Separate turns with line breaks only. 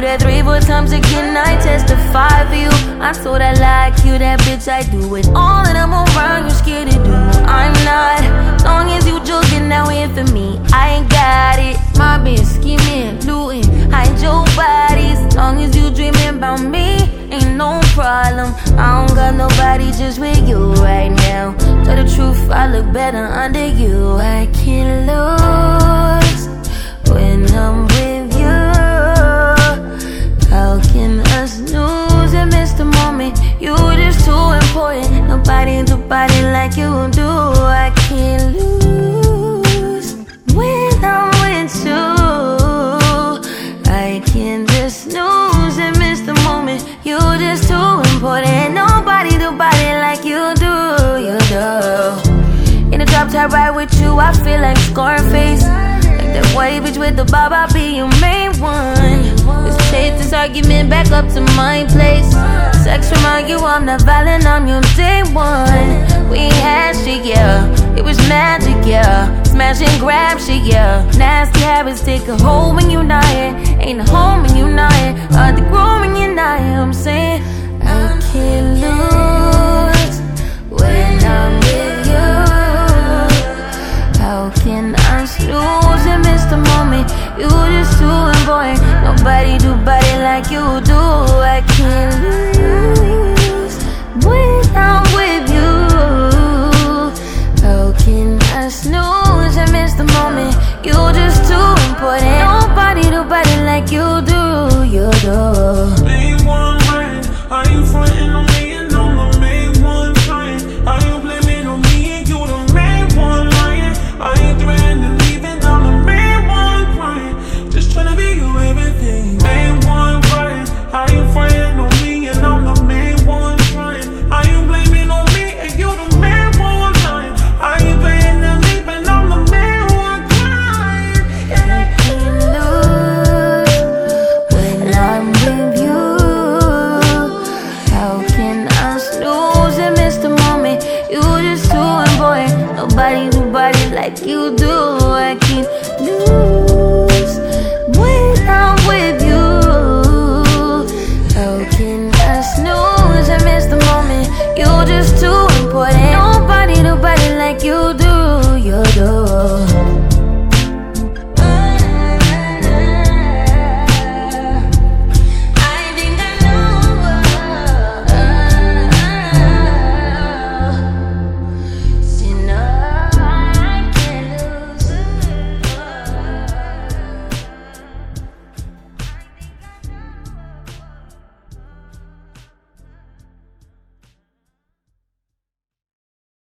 do that three, four times again. I testify for you. I told I like you, that bitch. I do it all, and I'm around. You're scared to do. I'm not. Long as you joking, now in for me. I ain't got it. My bitch scheming, looting, hide your bodies. Long as you dreaming about me, ain't no problem. I don't got nobody just with you right now. Tell the truth, I look better under you. I can't lose body like you do. I can't lose when I'm with you. I can't just snooze and miss the moment. You're just too important. Nobody do body like you do. You do. In the drop top ride with you, I feel like Scarface. Like that white bitch with the bob, I'll be your main one. Let's take this argument back up to my place. Sex remind you I'm not violent, I'm your day one. We had shit, yeah. It was magic, yeah. Smash and grab shit, yeah. Nasty habits take a hold when you're not here. Ain't a home when you're not here. Hard to grow when you're not here. I'm saying I can't lose when I'm with you. How can I snooze and miss the moment? You just too important. Nobody do body like you do. I nobody do body like you do. I can lose when I'm